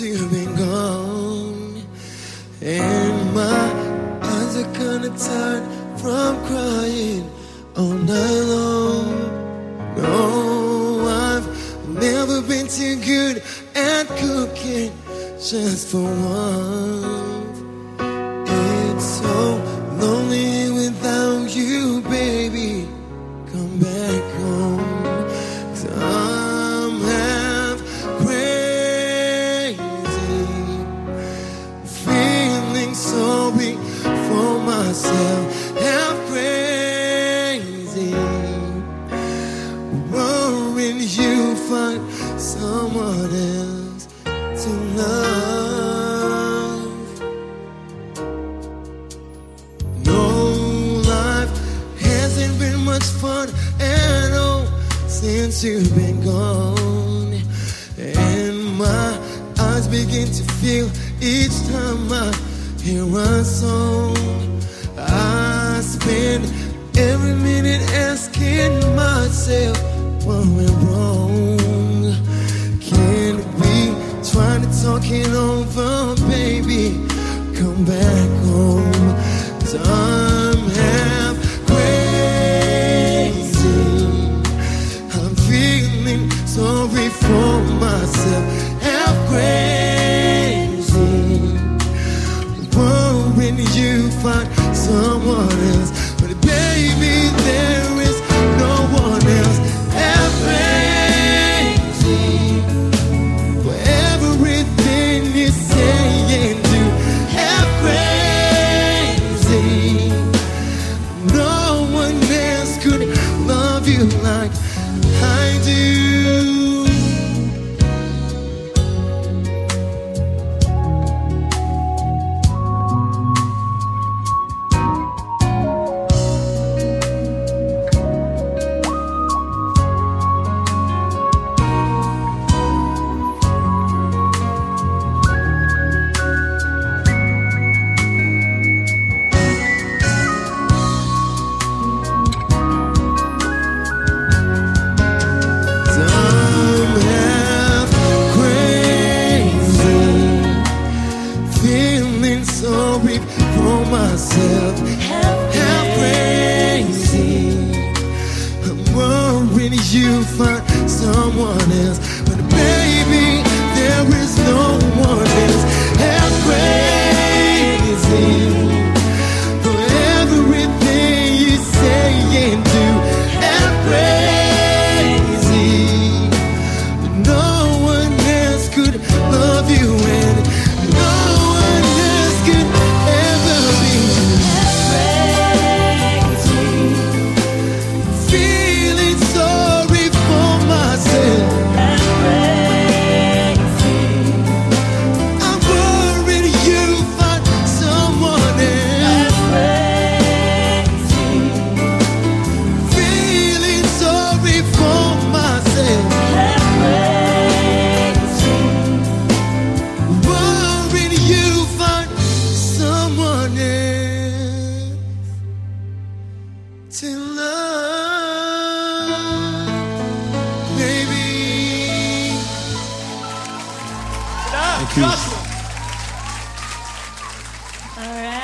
you've been gone. And my eyes are kinda tired from crying all night long. No, I've never been too good at cooking just for one. Myself. Crazy. Worrying you find someone else to love. No life hasn't been much fun at all since you've been gone. And my eyes begin to feel each time I hear a song. Spend every minute asking myself what went wrong. Can we try to talk it over, baby? Come back home. I'm half crazy. I'm feeling sorry for myself. Half crazy. Worrying you find someone else. But baby, there is no one else. Crazy. For everything you say and do. Crazy. No one else could love you like I do. Feeling sorry for myself. Half crazy, I'm worried you find someone else, but baby, there is no one Thank you. All right.